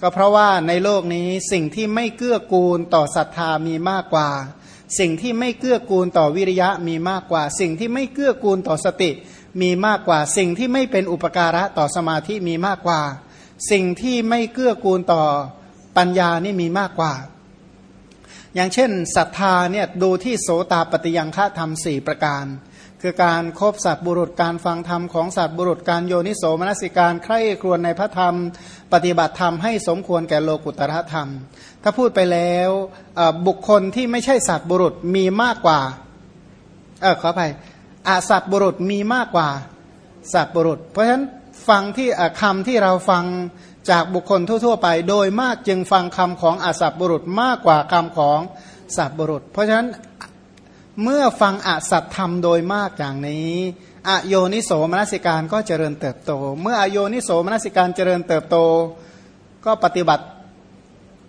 ก็เพราะว่าในโลกนี้สิ่งที่ไม่เกื้อกูลต่อศรัทธามีมากกว่า สิ่งที่ไม่เกื้อกูลต่อวิริยะมีมากกว่า สิ่งที่ไม่เกื้อกูลต่อสติ มีมากกว่า สิ่งที่ไม่เป็นอุปการะต่อสมาธิมีมากกว่า สิ่งที่ไม่เกื้อกูลต่อปัญญานี่มีมากกว่า อย่างเช่นศรัทธาเนี่ยดูที่โสตาปฏิยังฆะธรรมสี่ประการ คือการครบสัตบุรุษการฟังธรรมของสัตบุรุษการโยนิโสมนสิการใคร่ครวญในพระธรรม ปฏิบัติธรรมให้สมควรแก่โลกุตระธรรม ถ้าพูดไปแล้วบุคคลที่ไม่ใช่สัตบุรุษมีมากกว่าเออขออภัยอาสัตบุรุษมีมากกว่าสัตบุรุษ เพราะฉะนั้นฟังที่คำที่เราฟังจากบุคคลทั่ว ๆ ไป โดยมากจึงฟังคำของอาสัตบุรุษมากกว่าคำของสัตบุรุษ เพราะฉะนั้น เมื่อฟังอสัตธรรมโดยมากอย่างนี้อโยนิโสมนสิการก็เจริญเติบโต เมื่ออโยนิโสมนสิการเจริญเติบโต ก็ปฏิบัติ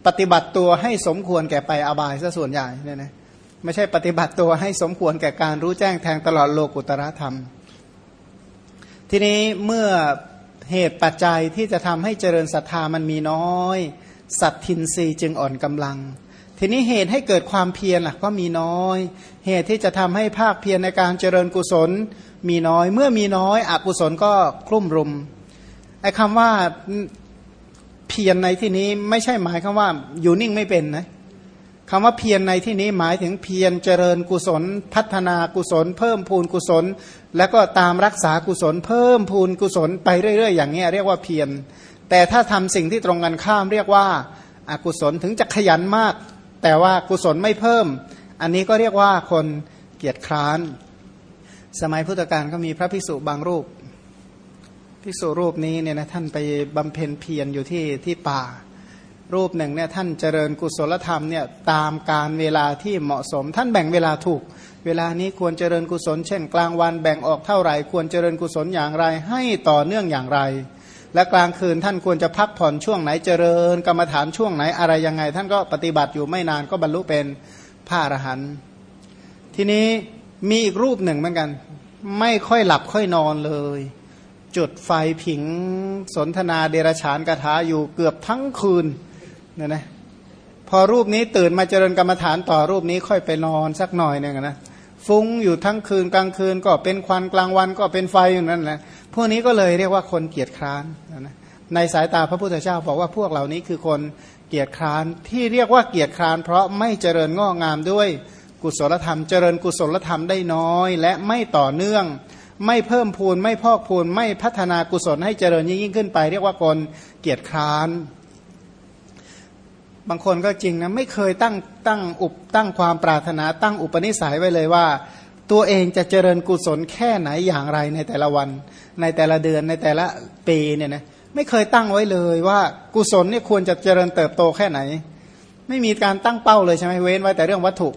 ปฏิบัติตัวให้สมควรแก่ไปอบายซะส่วนใหญ่เนี่ยนะไม่ใช่ปฏิบัติตัวให้สมควรแก่การรู้แจ้งแทงตลอดโลกุตรธรรม ทีนี้เมื่อเหตุปัจจัยที่จะทำให้เจริญศรัทธามันมีน้อย สัตทินรีจึงอ่อนกำลัง ทีนี้เหตุให้เกิดความเพียรล่ะก็มีน้อย เหตุที่จะทำให้ภาคเพียรในการเจริญกุศลมีน้อย เมื่อมีน้อยอกุศลก็คลุ่มรุมไอ้คำว่าเพียรในที่นี้ไม่ใช่หมายคำว่าอยู่นิ่งไม่เป็นนะคำว่าเพียรในที่นี้หมายถึงเพียรเจริญกุศล พัฒนากุศล เพิ่มพูนกุศล แล้วก็ตามรักษากุศล เพิ่มพูนกุศลไปเรื่อย ๆ อย่างนี้เรียกว่าเพียรแต่ถ้าทำสิ่งที่ตรงกันข้ามเรียกว่าอากุศลถึงจะขยันมาก แต่ว่ากุศลไม่เพิ่ม อันนี้ก็เรียกว่าคนเกียจคร้าน สมัยพุทธกาลก็มีพระภิกษุบางรูปภิกษุรูปนี้เนี่ยนะท่านไปบำเพ็ญเพียรอยู่ที่ที่ป่า รูปหนึ่งเนี่ยท่านเจริญกุศลธรรมเนี่ยตามการเวลาที่เหมาะสม ท่านแบ่งเวลาถูก เวลานี้ควรเจริญกุศล เช่น กลางวันแบ่งออกเท่าไหร่ ควรเจริญกุศลอย่างไรให้ต่อเนื่องอย่างไร และกลางคืนท่านควรจะพักผ่อนช่วงไหนเจริญ กรรมฐานช่วงไหนอะไรยังไง ท่านก็ปฏิบัติอยู่ไม่นานก็บรรลุเป็นพระอรหันต์ทีนี้มีอีกรูปหนึ่งเหมือนกัน ไม่ค่อยหลับค่อยนอนเลย จุดไฟผิงสนทนาเดรฉานกถาอยู่เกือบทั้งคืนเนี่ยนะพอรูปนี้ตื่นมาเจริญกรรมฐานต่อรูปนี้ค่อยไปนอนสักหน่อยหนึ่งนะ ฟุ้งอยู่ทั้งคืนกลางคืน ก็เป็นควันกลางวันก็เป็นไฟอยู่นั่นแหละพวกนี้ก็เลยเรียกว่าคนเกียจคร้านนะในสายตาพระพุทธเจ้าบอกว่าพวกเหล่านี้คือคนเกียจคร้านที่เรียกว่าเกียจคร้าน เพราะไม่เจริญงอกงามด้วยกุศลธรรม เจริญกุศลธรรมได้น้อย และไม่ต่อเนื่อง ไม่เพิ่มพูนไม่พอกพูนไม่พัฒนากุศลให้เจริญยิ่งขึ้นไป เรียกว่าคนเกียจคร้าน บางคนก็จริงนะไม่เคยตั้งตั้งอุปตั้งความปรารถนาตั้งอุปนิสัยไว้เลยว่า ตัวเองจะเจริญกุศลแค่ไหนอย่างไรในแต่ละวัน ในแต่ละเดือนในแต่ละปีเนี่ยนะไม่เคยตั้งไว้เลยว่ากุศลเนี่ยควรจะเจริญเติบโตแค่ไหน ไม่มีการตั้งเป้าเลยใช่ไหมเว้นไว้แต่เรื่องวัตถุ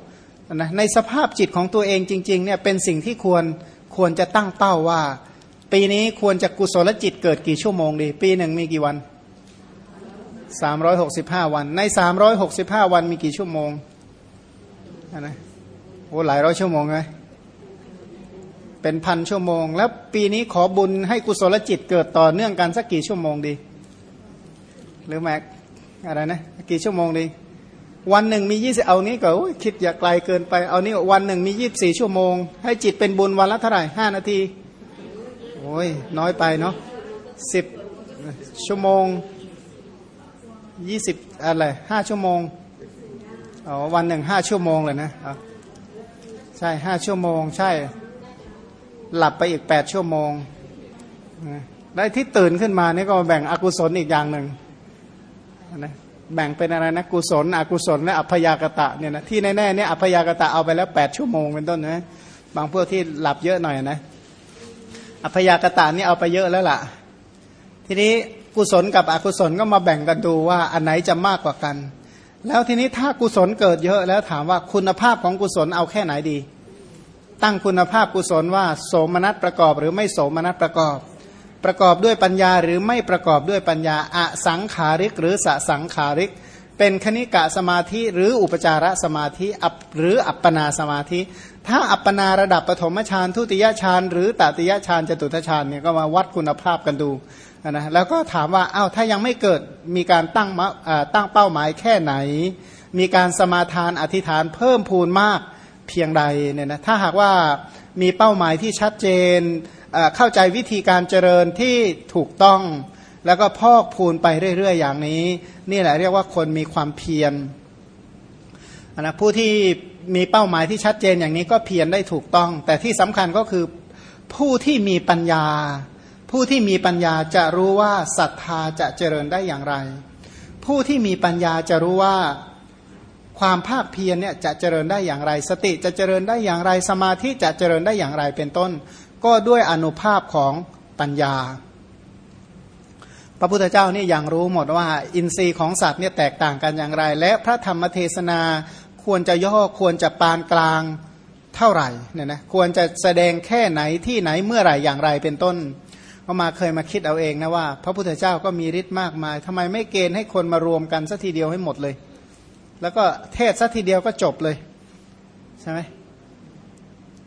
นะในสภาพจิตของตัวเองจริงๆเนี่ยเป็นสิ่งที่ควรควรจะตั้งเป้าว่า ปีนี้ควรจะกุศลจิตเกิดกี่ชั่วโมงดี ปีหนึ่งมีกี่วัน สามร้อยหกสิบห้าวัน ในสามร้อยหกสิบห้าวันมีกี่ชั่วโมงนะโอ้หลายร้อยชั่วโมงไหมเป็นพันชั่วโมง แล้วปีนี้ขอบุญให้กุศลจิตเกิดต่อเนื่องกันสักกี่ชั่วโมงดี หรือแม็กอะไรนะกี่ชั่วโมงดี วันหนึ่งมียี่สิบเอานี้ก็คิดอย่าไกลเกินไปเอานี้วันหนึ่งมียี่บสี่ชั่วโมง ให้จิตเป็นบุญวันละเท่าไหร่ห้านาทีโอ้ยน้อยไปเนาะสิบชั่วโมง ยี่สิบอะไรห้าชั่วโมงอ๋อวันหนึ่งห้าชั่วโมงเลยนะใช่ห้าชั่วโมง ใช่ หลับไปอีกแปดชั่วโมงได้ที่ตื่นขึ้นมานี่ก็แบ่งอกุศลอีกอย่างหนึ่งนะแบ่งเป็นอะไรนะกุศล อกุศลและอัพยากตะเนี่ยนะที่แน่ๆเนี่ยอัพยากตะเอาไปแล้วแปดชั่วโมงเป็นต้นนะบางพวกที่หลับเยอะหน่อยนะอัพยากตะนี่เอาไปเยอะแล้วล่ะ ทีนี้ กุศลกับอกุศลก็มาแบ่งกันดูว่าอันไหนจะมากกว่ากัน แล้วทีนี้ถ้ากุศลเกิดเยอะแล้วถามว่าคุณภาพของกุศลเอาแค่ไหนดี ตั้งคุณภาพกุศลว่า โสมนัสประกอบหรือไม่โสมนัสประกอบ ประกอบด้วยปัญญาหรือไม่ประกอบด้วยปัญญาอสังขาริก หรือสสังขาริก เป็นคณิกะสมาธิหรืออุปจารสมาธิหรืออัปปนาสมาธิ ถ้าอัปปนาระดับปฐมฌานทุติยฌานหรือตติยฌานจตุตฌานเนี่ยก็มาวัดคุณภาพกันดู นะแล้วก็ถามว่าอ้าวถ้ายังไม่เกิดมีการตั้งตั้งเป้าหมายแค่ไหน มีการสมาทานอธิษฐานเพิ่มพูนมากเพียงใดเนี่ยนะถ้าหากว่ามีเป้าหมายที่ชัดเจนเข้าใจวิธีการเจริญที่ถูกต้อง แล้วก็พอกพูนไปเรื่อย ๆ อย่างนี้ นี่แหละเรียกว่าคนมีความเพียรนะผู้ที่มีเป้าหมายที่ชัดเจนอย่างนี้ก็เพียรได้ถูกต้อง แต่ที่สำคัญก็คือผู้ที่มีปัญญา ผู้ที่มีปัญญาจะรู้ว่าศรัทธาจะเจริญได้อย่างไร ผู้ที่มีปัญญาจะรู้ว่าความภาคเพียรเนี่ยจะเจริญได้อย่างไร สติจะเจริญได้อย่างไร สมาธิจะเจริญได้อย่างไรเป็นต้น ก็ด้วยอนุภาพของปัญญา พระพุทธเจ้านี่อยังรู้หมดว่า อินทรีย์ของสัตว์เนี่ยแตกต่างกันอย่างไร และพระธรรมเทศนาควรจะย่อควรจะปานกลางเท่าไหร่เนี่ยนะควรจะแสดงแค่ไหนที่ไหนเมื่อไหร่อย่างไรเป็นต้น ก็มาเคยมาคิดเอาเองนะว่า พระพุทธเจ้าก็มีฤทธิ์มากมายทำไมไม่เกณฑ์ให้คนมารวมกันสัทีเดียวให้หมดเลย แล้วก็เทศสัทีเดียวก็จบเลยใช่ไหม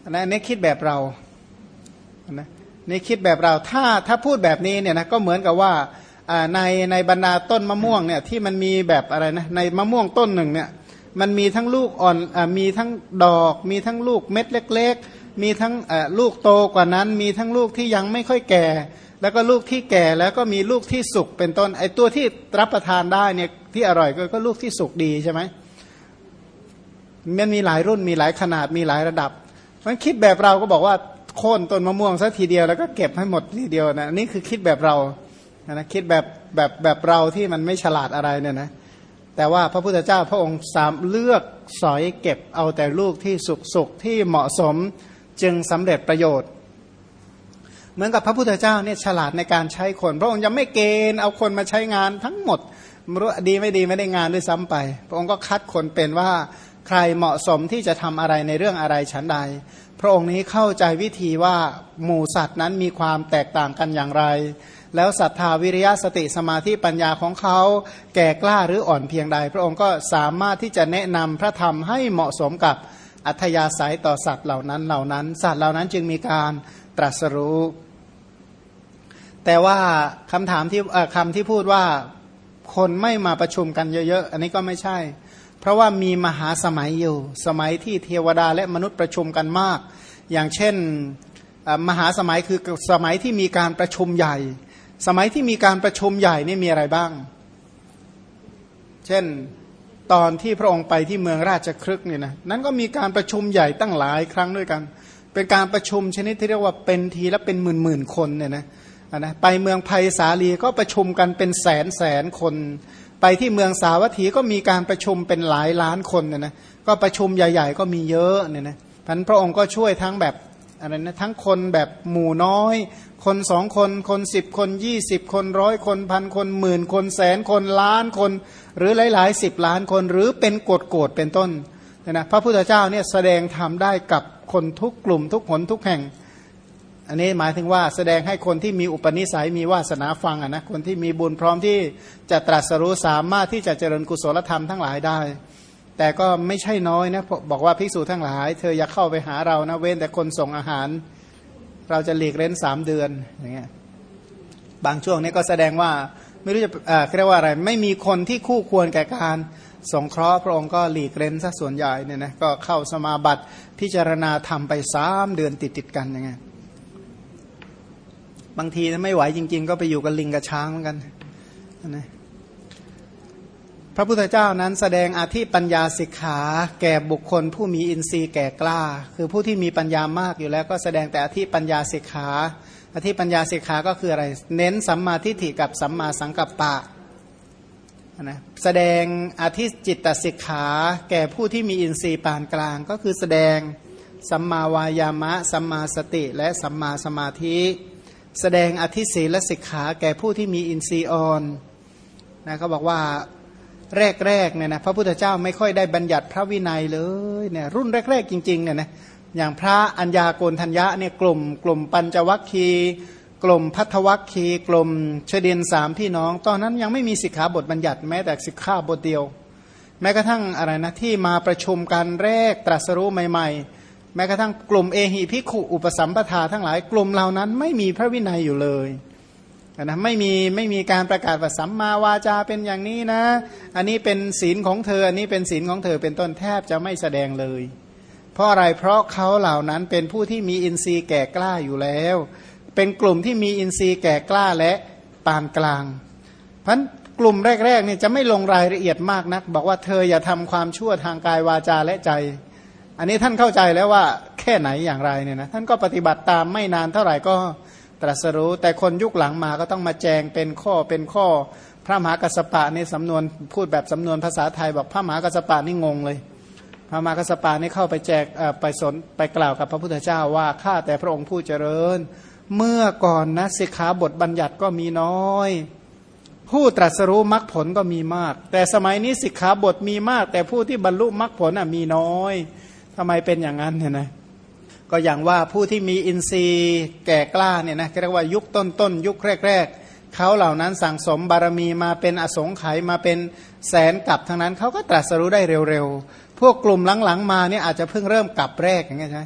อันนี้คิดแบบเรานะนี่คิดแบบเราถ้าถ้าพูดแบบนี้เนี่ยนะก็เหมือนกับว่าในในบรรดาต้นมะม่วงเนี่ยที่มันมีแบบอะไรนะในมะม่วงต้นหนึ่งเนี่ยมันมีทั้งลูกอ่อนอมีทั้งดอก มีทั้งลูกเม็ดเล็ก มีทั้งลูกโตกว่านั้น มีทั้งลูกที่ยังไม่ค่อยแก่ แล้วก็ลูกที่แก่แล้วก็มีลูกที่สุกเป็นต้นไอ้ตัวที่รับประทานได้เนี่ยที่อร่อยก็ก็ลูกที่สุกดีใช่ไหมมันมีหลายรุ่นมีหลายขนาดมีหลายระดับมันคิดแบบเราก็บอกว่าโค่นต้นมะม่วงสักทีเดียวแล้วก็เก็บให้หมดทีเดียวนะนี่คือคิดแบบเรานะคิดแบบแบบแบบเราที่มันไม่ฉลาดอะไรเนี่ยนะแต่ว่าพระพุทธเจ้าพระองค์สามเลือกสอยเก็บเอาแต่ลูกที่สุกสุกที่เหมาะสม จึงสำเร็จประโยชน์ เหมือนกับพระพุทธเจ้าเนี่ยฉลาดในการใช้คน พระองค์ยังไม่เกณฑ์เอาคนมาใช้งานทั้งหมดไม่รู้ดีไม่ดีไม่ได้งานด้วยซ้ำไป พระองค์ก็คัดคนเป็นว่าใครเหมาะสมที่จะทำอะไรในเรื่องอะไรชั้นใด พระองค์นี้เข้าใจวิธีว่าหมู่สัตว์นั้นมีความแตกต่างกันอย่างไร แล้วศรัทธาวิริยะสติสมาธิปัญญาของเขา แก่กล้าหรืออ่อนเพียงใด พระองค์ก็สามารถที่จะแนะนำพระธรรมให้เหมาะสมกับ อัธยาศัยต่อสัตว์เหล่านั้นเหล่านั้น สัตว์เหล่านั้นจึงมีการตรัสรู้ แต่ว่าคำถามที่คำที่พูดว่าคนไม่มาประชุมกันเยอะๆ อันนี้ก็ไม่ใช่ เพราะว่ามีมหาสมัยอยู่ สมัยที่เทวดาและมนุษย์ประชุมกันมาก อย่างเช่นมหาสมัยคือสมัยที่มีการประชุมใหญ่ สมัยที่มีการประชุมใหญ่นี่มีอะไรบ้าง เช่น ตอนที่พระองค์ไปที่เมืองราชครึกเนี่ยนะนั้นก็มีการประชุมใหญ่ตั้งหลายครั้งด้วยกัน เป็นการประชุมชนิดที่เรียกว่าเป็นทีละเป็นหมื่นหมื่นคนเนี่ยนะนะไปเมืองไผ่สาลีก็ประชุมกันเป็นแสนแสนคน ไปที่เมืองสาวัตถีก็มีการประชุมเป็นหลายล้านคนเนี่ยนะก็ประชุมใหญ่ ๆ ก็มีเยอะเนี่ยนะพันพระองค์ก็ช่วยทั้งแบบ อะไรนะทั้งคนแบบหมู่น้อย คนสองคนคนสิบคนยี่สิบคนร้อยคนพันคนหมื่นคนแสนคนล้านคน หรือหลายๆสิบล้านคนหรือเป็นกฎโกรธเป็นต้นนะพระพุทธเจ้าเนี่ยแสดงทำได้กับคนทุกกลุ่มทุกหนทุกแห่ง อันนี้หมายถึงว่าแสดงให้คนที่มีอุปนิสัยมีวาสนาฟังอะนะคนที่มีบุญพร้อมที่จะตรัสรู้สามารถที่จะเจริญกุศลธรรมทั้งหลายได้ แต่ก็ไม่ใช่น้อยนะบอกว่าภิกษุทั้งหลาย เธออย่าเข้าไปหาเรานะเว้นแต่คนส่งอาหาร เราจะหลีกเล่นสามเดือนอย่างเงี้ยบางช่วงนี้ก็แสดงว่าไม่รู้จะเรียกว่าอะไร ไม่มีคนที่คู่ควรแก่การสงเคราะห์พระองค์ก็หลีกเล่นซะส่วนใหญ่เนี่ยนะก็เข้าสมาบัติพิจารณาทำไปสามเดือนติดติดกันอย่างเงี้ยบางทีไม่ไหวจริง ๆ ก็ไปอยู่กับลิงกับช้างเหมือนกันนะ พระพุทธเจ้านั้นแสดงอาธิปัญญาสิกขาแก่บุคคล ผู้มีอินทรีย์แก่กล้า คือผู้ที่มีปัญญามากอยู่แล้วก็แสดงแต่อาธิปัญญาสิกขาอาธิปัญญาสิกขาก็คืออะไร เน้นสัมมาทิฏฐิกับสัมมาสังกัปปะนะแสดงอาธิจิตตสิกขาแก่ผู้ที่มีอินทรีย์ปานกลาง ก็คือแสดงสัมมาวายามะ สัมมาสติ และสัมมาสมาธิ แสดงอธิศีลสิกขาแก่ผู้ที่มีอินทรีย์อ่อนนะเขาบอกว่า แรกๆเนี่ยนะพระพุทธเจ้าไม่ค่อยได้บัญญัติพระวินัยเลยเนี่ยรุ่นแรกๆจริงๆเนี่ยนะอย่างพระอัญญาโกณทัญญะเนี่ยกลุ่ม กลุ่มปัญจวัคคีกลุ่มพัทวัคคีกลุ่มเฉดียนสามพี่น้อง ตอนนั้นยังไม่มีสิกขาบทบัญญัติแม้แต่สิกขาบทเดียว แม้กระทั่งอะไรนะที่มาประชุมกันแรกตรัสรู้ใหม่ ๆ แม้กระทั่งกลุ่มเอหิพิขุอุปสัมปทาทั้งหลายกลุ่มเหล่านั้นไม่มีพระวินัยอยู่เลย นะไม่มีไม่มีการประกาศว่าสัมมาวาจาเป็นอย่างนี้นะ อันนี้เป็นศีลของเธอ อันนี้เป็นศีลของเธอเป็นต้นแทบจะไม่แสดงเลย เพราะอะไรเพราะเขาเหล่านั้นเป็นผู้ที่มีอินทรีย์แก่กล้าอยู่แล้ว เป็นกลุ่มที่มีอินทรีย์แก่กล้าและปานกลาง เพราะกลุ่มแรกๆเนี่ยจะไม่ลงรายละเอียดมากนัก บอกว่าเธออย่าทำความชั่วทางกายวาจาและใจ อันนี้ท่านเข้าใจแล้วว่าแค่ไหนอย่างไรเนี่ยนะท่านก็ปฏิบัติตามไม่นานเท่าไหร่ก็ ตรัสรู้ แต่คนยุคหลังมาก็ต้องมาแจงเป็นข้อเป็นข้อ พระมหากัสปะในสำนวนพูดแบบสำนวนภาษาไทยบอกพระมหากัสปะนี่งงเลย พระมหากัสปะนี่เข้าไปแจกไปสนไปกล่าวกับพระพุทธเจ้าว่าข้าแต่พระองค์ผู้เจริญ เมื่อก่อนนะสิกขาบทบัญญัติก็มีน้อยผู้ตรัสรู้มรรคผลก็มีมาก แต่สมัยนี้สิกขาบทมีมาก แต่ผู้ที่บรรลุมรรคผลมีน้อยทำไมเป็นอย่างนั้นเนี่ยนะ ก็อย่างว่าผู้ที่มีอินทรีย์แก่กล้าเนี่ยนะเรียกว่ายุคต้นต้นยุคแรก ๆเขาเหล่านั้นสั่งสมบารมีมาเป็นอสงไขยมาเป็นแสนกับทั้งนั้นเขาก็ตรัสรู้ได้เร็วๆ พวกกลุ่มหลังๆ มาเนี่ยอาจจะเพิ่งเริ่มกลับแรกอย่างเงี้ยใช่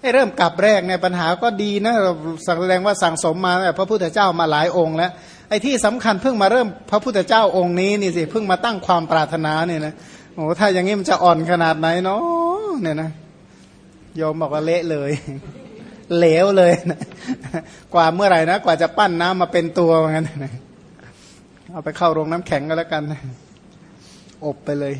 ไอ้เริ่มกลับแรกเนี่ยปัญหาก็ดีนะแสดงว่าสั่งสมมาพระพุทธเจ้ามาหลายองค์แล้วไอ้ที่สำคัญเพิ่งมาเริ่มพระพุทธเจ้าองค์นี้นี่สิเพิ่งมาตั้งความปรารถนาเนี่ยนะโอ้ถ้าอย่างนี้มันจะอ่อนขนาดไหนเนาะเนี่ยนะ โยมบอกว่าเละเลย เหลวเลยนะกว่าเมื่อไหร่นะ กว่าจะปั้นน้ำมาเป็นตัวเหมือนกันเอาไปเข้าโรงน้ำแข็งก็แล้วกัน อบไปเลย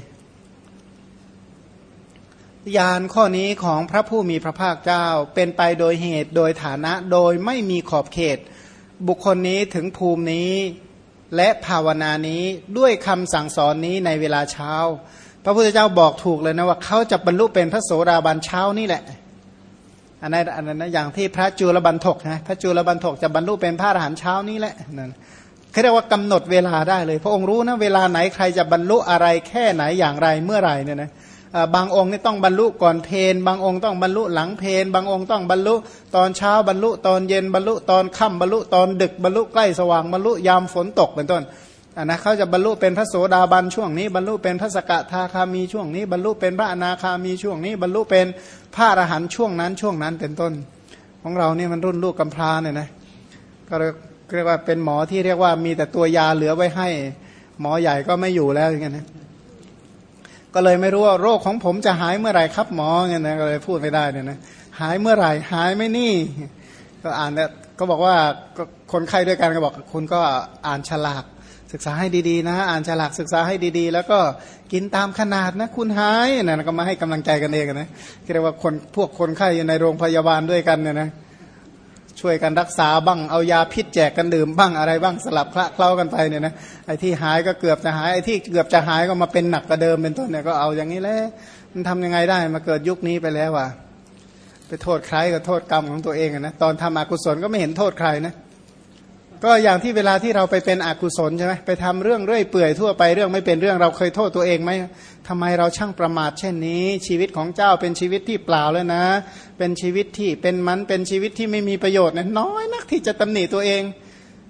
ยานข้อนี้ของพระผู้มีพระภาคเจ้าเป็นไปโดยเหตุโดยฐานะโดยไม่มีขอบเขต บุคคลนี้ถึงภูมินี้ และภาวนานี้ด้วยคำสั่งสอนนี้ในเวลาเช้า พระพุทธเจ้าบอกถูกเลยนะว่าเขาจะบรรลุเป็นพระโสดาบันเช้านี่แหละ อันนั้นอันนั้นอย่างที่พระจุลบันทกนะพระจุลบันทกจะบรรลุเป็นพระอรหันต์เช้านี้แหละนั่นเขาเรียกว่ากำหนดเวลาได้เลย พระองค์รู้นะเวลาไหนใครจะบรรลุอะไรแค่ไหนอย่างไรเมื่อไหร่เนี่ยนะบางองค์นี่ต้องบรรลุก่อนเพนบางองค์ต้องบรรลุหลังเพนบางองค์ต้องบรรลุตอนเช้าบรรลุตอนเย็นบรรลุตอนค่ำบรรลุตอนดึกบรรลุใกล้สว่างบรรลุยามฝนตกเป็นต้น อันนะเขาจะบรรลุเป็นพระโสดาบันช่วงนี้บรรลุเป็นพระสกทาคามีช่วงนี้บรรลุเป็นพระอนาคามีช่วงนี้บรรลุเป็นพระอรหันต์ช่วงนั้นช่วงนั้นเป็นต้น ของเราเนี่ยมันรุ่นลูกกำพร้าเนี่ยนะก็เรียกว่าเป็นหมอที่เรียกว่ามีแต่ตัวยาเหลือไว้ให้ หมอใหญ่ก็ไม่อยู่แล้วอย่างเงี้ยนะก็เลยไม่รู้ว่าโรคของผมจะหายเมื่อไหร่ครับหมอเงี้ยนะก็เลยพูดไม่ได้เนี่ยนะหายเมื่อไหร่หายไม่นี่ ก็อ่านเนี่ยก็บอกว่าคนไข้ด้วยกันก็บอกคุณก็อ่านฉลาก ศึกษาให้ดีๆ นะ อ่านฉลากศึกษาให้ดีๆ แล้วก็กินตามขนาดนะ คุณหายนะก็มาให้กำลังใจกันเองนะเรียกว่าคนพวกคนไข้อยู่ในโรงพยาบาลด้วยกันเนี่ยนะช่วยกันรักษาบ้างเอายาพิษแจกกันดื่มบ้างอะไรบ้างสลับคละเคล้ากันไปเนี่ยนะไอ้ที่หายก็เกือบจะหายไอ้ที่เกือบจะหายก็มาเป็นหนักกว่าเดิมเป็นต้นเนี่ยก็เอาอย่างนี้แหละมันทำยังไงได้มาเกิดยุคนี้ไปแล้วว่ะไปโทษใครก็โทษกรรมของตัวเองนะตอนทำอกุศลก็ไม่เห็นโทษใครนะ ก็อย่างที่เวลาที่เราไปเป็นอกุศลใช่ไหมไปทำเรื่องเรื่อยเปื่อยทั่วไปเรื่องไม่เป็นเรื่องเราเคยโทษตัวเองไหมทำไมเราช่างประมาทเช่นนี้ ชีวิตของเจ้าเป็นชีวิตที่เปล่าแล้วนะ เป็นชีวิตที่เป็นมันเป็นชีวิตที่ไม่มีประโยชน์นะน้อยนักที่จะตำหนิตัวเอง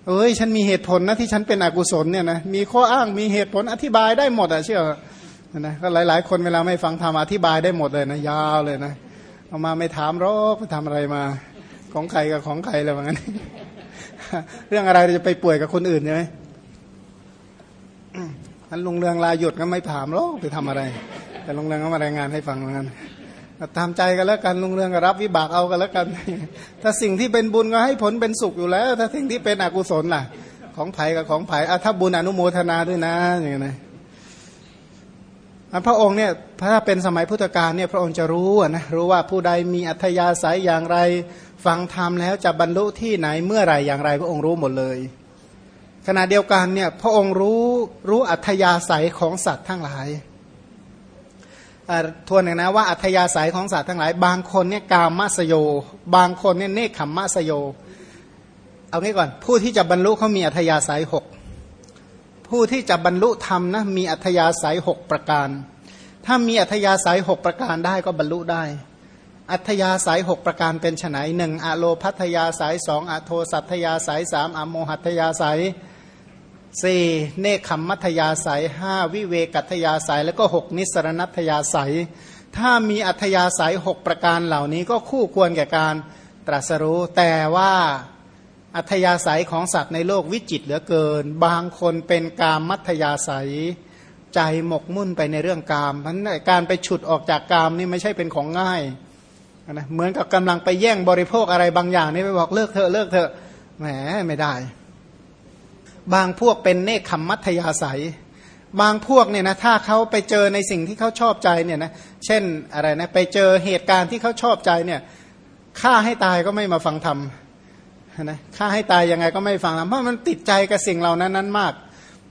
เอ้ยฉันมีเหตุผลนะที่ฉันเป็นอกุศลเนี่ยนะมีข้ออ้างมีเหตุผลอธิบายได้หมดอะเชื่อนะก็หลาย ๆ คนเวลาไม่ฟังธรรมอธิบายได้หมดเลยนะยาวเลยนะเอามาไม่ถามรอกไปทำอะไรมา ของใครกับของใครเลยว่างั้น เรื่องอะไรเราจะไปป่วยกับคนอื่นใช่ไหมท่านลงเรืองลาหยุดก็ไม่ถามหรอกไปทำอะไร แต่ลงเรืองก็มารายงานให้ฟังเหมือนกันตามใจกันแล้วกันลงเรืองก็รับวิบากเอากันแล้วกัน ถ้าสิ่งที่เป็นบุญก็ให้ผลเป็นสุขอยู่แล้ว ถ้าสิ่งที่เป็นอกุศลล่ะ ของไผ่กับของไผ่ถ้าบุญอนุโมทนาด้วยนะอย่างนี้พระองค์เนี่ยถ้าเป็นสมัยพุทธกาลเนี่ยพระองค์จะรู้นะรู้ว่าผู้ใดมีอัธยาศัยอย่างไร ฟังธรรมแล้วจะบรรลุที่ไหนเมื่อไรอย่างไรพระองค์รู้หมดเลย ขณะเดียวกันเนี่ยพระองค์รู้รู้อัธยาศัยของสัตว์ทั้งหลายทวนหนึ่งนะว่าอัธยาศัยของสัตว์ทั้งหลาย บางคนเนี่ยกามัสโย บางคนเนี่ยเนคขมมัสโย เอางี้ก่อน ผู้ที่จะบรรลุเขามีอัธยาศัยหกผู้ที่จะบรรลุธรรมนะมีอัธยาศัยหกประการ ถ้ามีอัธยาศัยหกประการได้ก็บรรลุได้ อัธยาสายหกประการเป็นไนหนึ่งอะโลพัทยาสายสองอะโทสัทยาสายสามอะโมหัตยาสายสี่เนคขมมัทยาสายห้าวิเวกัตยาสายแล้วก็หกนิสรณัตยาสายถ้ามีอัธยาสายหกประการเหล่านี้ก็คู่ควรแก่การตรัสรู้ แต่ว่าอัธยาศัยของสัตว์ในโลกวิจิตเหลือเกิน บางคนเป็นกามมัธยาศัย ใจหมกมุ่นไปในเรื่องกามเพราะการไปฉุดออกจากกามนี่ไม่ใช่เป็นของง่าย นะเหมือนกับกำลังไปแย่งบริโภคอะไรบางอย่างนี่ไปบอกเลิกเถอะเลิกเถอะแหมไม่ได้ บางพวกเป็นเนคขมมัธยาศัย บางพวกเนี่ยนะถ้าเขาไปเจอในสิ่งที่เขาชอบใจเนี่ยนะเช่นอะไรนะไปเจอเหตุการณ์ที่เขาชอบใจเนี่ยฆ่าให้ตายก็ไม่มาฟังธรรมนะฆ่าให้ตายยังไงก็ไม่ฟังธรรมเพราะมันติดใจกับสิ่งเหล่านั้นนั้นมาก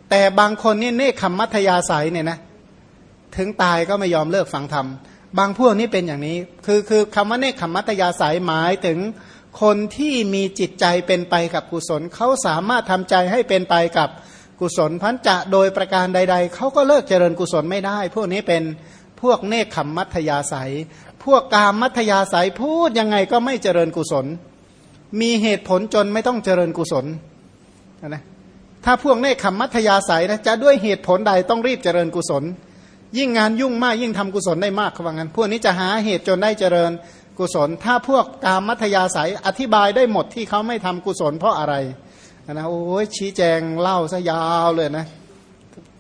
แต่บางคนนี่เนคขมมัธยาศัยเนี่ยนะถึงตายก็ไม่ยอมเลิกฟังธรรม บางพวกนี้เป็นอย่างนี้ คือคือคำว่าเนคขมัตยาสายหมายถึงคนที่มีจิตใจเป็นไปกับกุศล เขาสามารถทำใจให้เป็นไปกับกุศลพันจะโดยประการใด ๆ เขาก็เลิกเจริญกุศลไม่ได้ พวกนี้เป็นพวกเนคขมัตยาสายพวกกามมัตยาสายพูดยังไงก็ไม่เจริญกุศล มีเหตุผลจนไม่ต้องเจริญกุศลนะถ้าพวกเนคขมัตยาสายนะจะด้วยเหตุผลใดต้องรีบเจริญกุศล ยิ่งงานยุ่งมากยิ่งทำกุศลได้มากเขาว่างั้น พวกนี้จะหาเหตุจนได้เจริญกุศล ถ้าพวกกามมัธยาศัยอธิบายได้หมดที่เขาไม่ทำกุศลเพราะอะไรนะโอ้ยชี้แจงเล่าซะยาวเลยนะ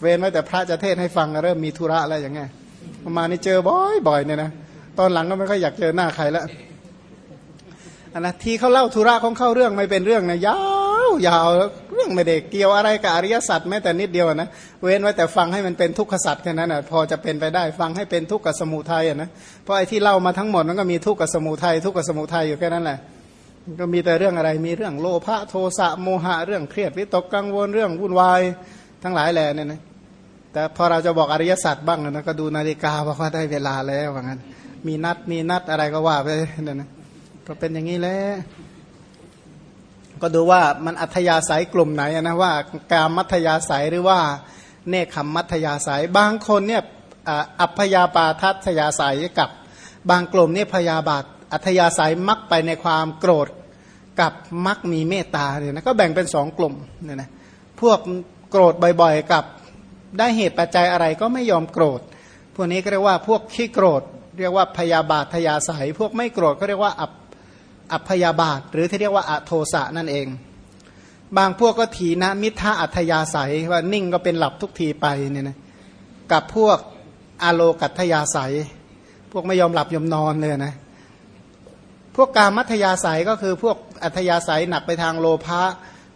เว้นไว้แต่พระจะเทศให้ฟังเริ่มมีธุระอะไรอย่างเงี้ยมานี่เจอบ่อยๆเนี่ยนะตอนหลังก็ไม่ค่อยอยากเจอหน้าใครแล้วอันนะที่เขาเล่าธุระของเข้าเรื่องไม่เป็นเรื่องนะยา วยาวเรื่องไม่ได้เกี่ยวอะไรกับอริยสัจแม้แต่นิดเดียวนะเว้นไว้แต่ฟังให้มันเป็นทุกขสัจแค่นั้นนะพอจะเป็นไปได้ฟังให้เป็นทุกขสมุทัยนะเพราะไอ้ที่เล่ามาทั้งหมดมันก็มีทุกขสมุทัยทุกขสมุทัยอยู่แค่นั้นแหละก็มีแต่เรื่องอะไรมีเรื่องโลภะโทสะโมหะเรื่องเครียดวิตกกังวลเรื่องวุ่นวายทั้งหลายแหล่เนี่ยนะแต่พอเราจะบอกอริยสัจบ้างนะก็ดูนาฬิกาว่าได้เวลาแล้วว่างั้น มีนัดมีนัดอะไรก็ว่าไปเนี่ยนะก็เป็นอย่างนี้แหละ ก็ดูว่ามันอัธยาศัยกลุ่มไหนนะว่าการมัธยาศัยหรือว่าเนคขมมัธยาศัย บางคนเนี่ยอัพยาปาทัศยาศัยกับบางกลุ่มเนี่ยพยาบาทอัธยาศัยมักไปในความโกรธกับมักมีเมตตาเนี่ยนะก็แบ่งเป็นสองกลุ่มเนี่ยนะพวกโกรธบ่อยๆกับได้เหตุปัจจัยอะไรก็ไม่ยอมโกรธ พวกนี้ก็เรียกว่าพวกขี้โกรธ เรียกว่าพยาบาททยาศัยพวกไม่โกรธก็เรียกว่าอับ อัพยาบาท หรือที่เรียกว่าอโทสะนั่นเอง บางพวกก็ถีนะมิทาอัธยาศัยว่านิ่งก็เป็นหลับทุกทีไปเนี่ยนะกับพวกอโลกัตยาศัย พวกไม่ยอมหลับยอมนอนเลยนะพวกการมัธยาศัยก็คือพวกอัธยาศัยหนักไปทางโลภะ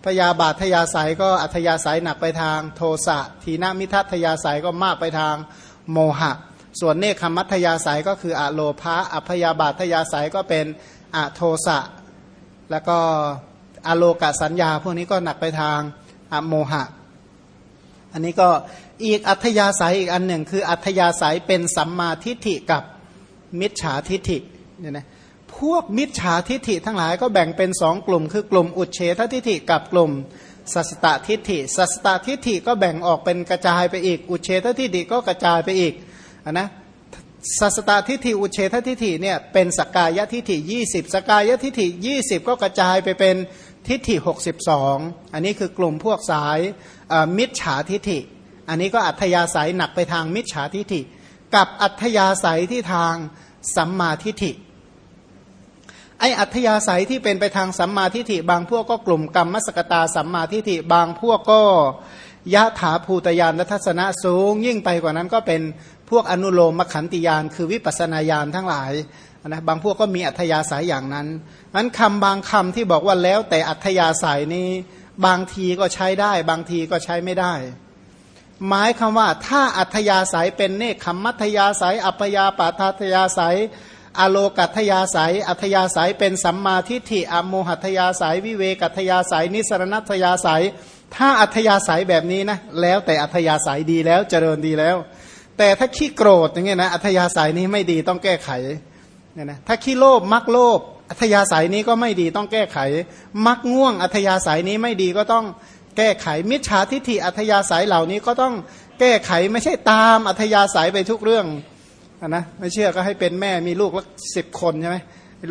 พยาบาทยาศัยก็อัธยาศัยหนักไปทางโทสะทีนมิทัทยาศัยก็มากไปทางโมหะ ส่วนเนคขมัธยาศัยก็คืออโลภะอัพยาบาทยาศัยก็เป็น อโทสะ แล้วก็อโลกสัญญา พวกนี้ก็หนักไปทางอโมหะ อันนี้ก็อีกอัธยาศัยอีกอันหนึ่ง คืออัธยาศัยเป็นสัมมาทิฏฐิกับมิจฉาทิฏฐิเนี่ยนะพวกมิจฉาทิฏฐิทั้งหลายก็แบ่งเป็นสองกลุ่ม คือกลุ่มอุเฉททิฏฐิกับกลุ่มสัสตทิฏฐิสัสตทิฏฐิก็แบ่งออกเป็นกระจายไปอีก อุเฉททิฏฐิก็กระจายไปอีกนนะ สัสตาทิฏฐิอุเฉททิฏฐิเนี่ยเป็นสกายทิฏฐิ20 สกายทิฏฐิ 20 ก็กระจายไปเป็นทิฏฐิ 62 อันนี้คือกลุ่มพวกสายมิจฉาทิฏฐิ อันนี้ก็อัธยาศัยหนักไปทางมิจฉาทิฏฐิ กับอัธยาศัยที่ทางสัมมาทิฏฐิไออัธยาศัยที่เป็นไปทางสัมมาทิฏฐิ บางพวกก็กลุ่มกรรมมสกตาสัมมาทิฏฐิ บางพวกก็ ยะถาภูตยานทัศนะสูง ยิ่งไปกว่านั้นก็เป็นพวกอนุโลมมขันติยานคือวิปัสนาญาณทั้งหลายนะบางพวกก็มีอัธยาศัยอย่างนั้นนั้นคำบางคำที่บอกว่าแล้วแต่อัธยาศัยนี้บางทีก็ใช้ได้ บางทีก็ใช้ไม่ได้ หมายคำว่าถ้าอัธยาศัยเป็นเนคขมัธยาศัย อัพยาปาทัธยาศัยอโลกัตยาศัย อัธยาศัยเป็นสัมมาทิฏฐิอโมหัตยาศัย วิเวกัตยาศัย นิสรณัตยาศัย ถ้าอัธยาศัยแบบนี้นะแล้วแต่อัธยาศัยดีแล้วเจริญดีแล้ว แต่ถ้าขี้โกรธอย่างเงี้ยนะอัธยาศัยนี้ไม่ดีต้องแก้ไขเนี่ยนะถ้าขี้โลภมักโลภอัธยาศัยนี้ก็ไม่ดีต้องแก้ไข มักง่วงอัธยาศัยนี้ไม่ดีก็ต้องแก้ไข มิจฉาทิฏฐิอัธยาศัยเหล่านี้ก็ต้องแก้ไขไม่ใช่ตามอัธยาศัยไปทุกเรื่องนะไม่เชื่อก็ให้เป็นแม่มีลูกละสิบคนใช่ไหม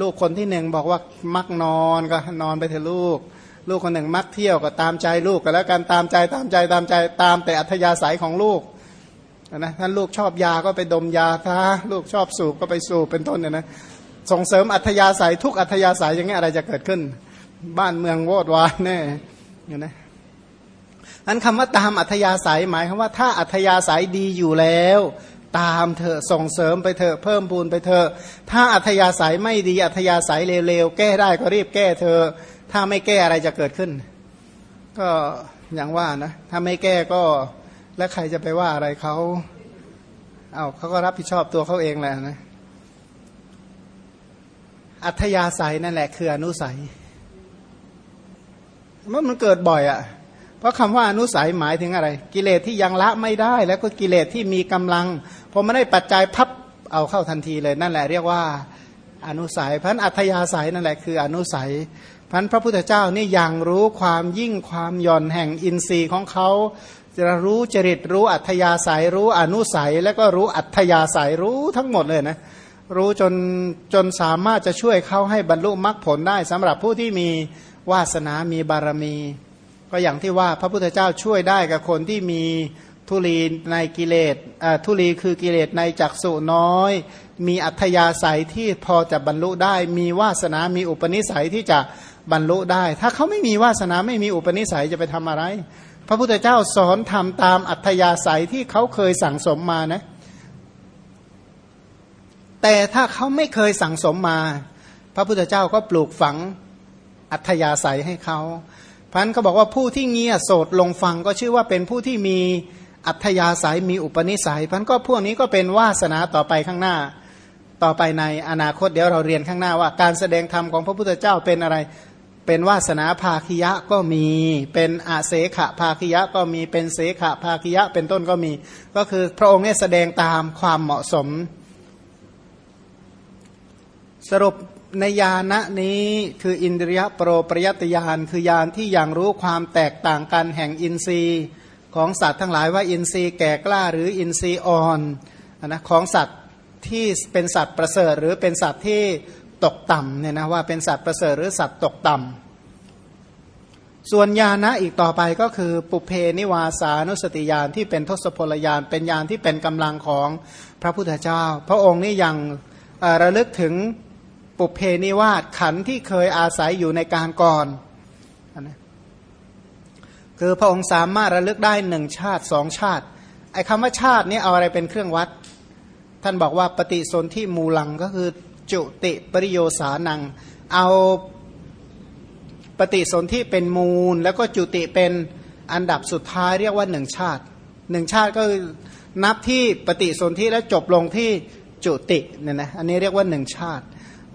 ลูกคนที่หนึ่งบอกว่ามักนอนก็นอนไปเถอะลูก ลูกคนหนึ่งมักเที่ยวก็ตามใจลูกก็แล้วกันตามใจตามใจตามใจตามแต่อัธยาศัยของลูกนะท่านลูกชอบยาก็ไปดมยาถ้าลูกชอบสูบก็ไปสูบเป็นต้นเนี่ยนะส่งเสริมอัธยาศัยทุกอัธยาศัยอย่างนี้อะไรจะเกิดขึ้น บ้านเมืองโวดวายแน่เห็นไหมอันคำว่าตามอัธยาศัยหมายคำว่าถ้าอัธยาศัยดีอยู่แล้ว ตามเถอะส่งเสริมไปเถอะเพิ่มพูนไปเถอะถ้าอัธยาศัยไม่ดีอัธยาศัยเร็วๆแก้ได้ก็รีบแก้เธอ ถ้าไม่แก้อะไรจะเกิดขึ้น ก็อย่างว่านะ ถ้าไม่แก้ก็แล้วใครจะไปว่าอะไรเขาเอาเขาก็รับผิดชอบตัวเขาเองแหละนะ อัธยาศัยนั่นแหละคืออนุสัยมันมันเกิดบ่อยอะ่ะ เพราะคำว่าอนุสัยหมายถึงอะไร กิเลสที่ยังละไม่ได้ แล้วก็กิเลสที่มีกำลังพอไม่ได้ปัจจัยพับเอาเข้าทันทีเลยนั่นแหละ เรียกว่าอนุสัย เพันอัธยาศัยนั่นแหละคืออนุสัย พันพระพุทธเจ้านี่ยังรู้ความยิ่งความหย่อนแห่งอินทรีย์ของเขาจะรู้จริตรู้อัธยาศัยรู้อนุสัย แล้วก็รู้อัธยาศัยรู้ทั้งหมดเลยนะรู้จนจนสามารถจะช่วยเขาให้บรรลุมรรคผลได้สำหรับผู้ที่มีวาสนามีบารมี ก็อย่างที่ว่าพระพุทธเจ้าช่วยได้กับคนที่มีทุลีในกิเลสทุลีคือกิเลสในจักสุน้อย มีอัธยาศัยที่พอจะบรรลุได้ มีวาสนามีอุปนิสัยที่จะ บรรลุได้ ถ้าเขาไม่มีวาสนาไม่มีอุปนิสัยจะไปทำอะไร พระพุทธเจ้าสอนทำตามอัธยาศัยที่เขาเคยสั่งสมมานะ แต่ถ้าเขาไม่เคยสั่งสมมา พระพุทธเจ้าก็ปลูกฝังอัธยาศัยให้เขาพันเขาบอกว่าผู้ที่เงียโสดลงฟังก็ชื่อว่าเป็นผู้ที่มีอัธยาศัยมีอุปนิสัยพันก็พวกนี้ก็เป็นวาสนาต่อไปข้างหน้า ต่อไปในอนาคตเดี๋ยวเราเรียนข้างหน้าว่า การแสดงธรรมของพระพุทธเจ้าเป็นอะไร เป็นวาสนาภาคิยะก็มี เป็นอาเสขะภาคิยะก็มี เป็นเสขะภาคิยะเป็นต้นก็มี ก็คือพระองค์เนี่ยแสดงตามความเหมาะสม สรุปในยานะนี้คืออินทรียโปรปรยตยานคือยานที่ยังรู้ความแตกต่างกันแห่งอินทรีย์ของสัตว์ทั้งหลายว่าอินทรีย์แก่กล้าหรืออินทรีย์อ่อนนะของสัตว์ที่เป็นสัตว์ประเสริฐหรือเป็นสัตว์ที่ ตกต่ำเนี่ยนะว่าเป็นสัตว์ประเสริฐหรือสัตว์ตกต่ำส่วนญาณะอีกต่อไปก็คือปุเพนิวาสานุสติญาณที่เป็นทศพลญาณเป็นญาณที่เป็นกำลังของพระพุทธเจ้า พระองค์นี่ยังระลึกถึงปุเพนิวาสขันที่เคยอาศัยอยู่ในการก่อนนะคือพระองค์สามารถระลึกได้หนึ่งชาติสองชาติไอ้คำว่าชาตินี้เอาอะไรเป็นเครื่องวัด ท่านบอกว่าปฏิสนธิมูลังก็คือ จุติปริโยสานัง เอาปฏิสนธิเป็นมูล แล้วก็จุติเป็นอันดับสุดท้ายเรียกว่าหนึ่งชาติหนึ่งชาติก็นับที่ปฏิสนธิแล้วจบลงที่จุติเนี่ยนะอันนี้เรียกว่าหนึ่งชาติ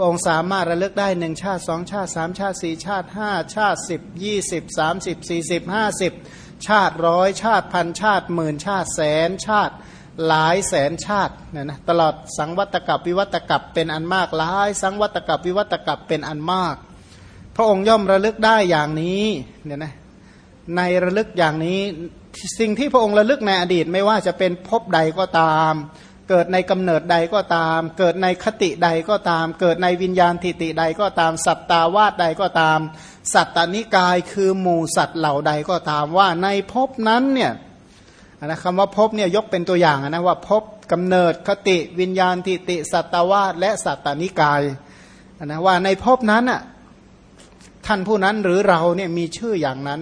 องค์สามารถระลึกได้หนึ่งชาติสองชาติสามชาติสี่ชาติห้าชาติสิบยี่สิบสามสิบสี่สิบห้าสิบชาติร้อยชาติพันชาติหมื่นชาติแสนชาติ หลายแสนชาติเนี่ยนะตลอดสังวัตกับวิวัตกับเป็นอันมากหลายสังวัตกับวิวัตกับเป็นอันมาก พระองค์ย่อมระลึกได้อย่างนี้เนี่ยนะในระลึกอย่างนี้สิ่งที่พระองค์ระลึกในอดีตไม่ว่าจะเป็นภพใดก็ตาม เกิดในกำเนิดใดก็ตาม เกิดในคติใดก็ตาม เกิดในวิญญาณทิติใดก็ตาม สัตตาวาสใดก็ตาม สัตตนิกายคือหมู่สัตว์เหล่าใดก็ตามว่าในภพนั้นเนี่ย นะคำว่าพบเนี่ยยกเป็นตัวอย่างนะว่าพบกำเนิดคติวิญญาณทิติสัตตวาสและสัตตนิกายนะว่าในพบนั้นอะท่านผู้นั้นหรือเราเนี่ยมีชื่ออย่างนั้น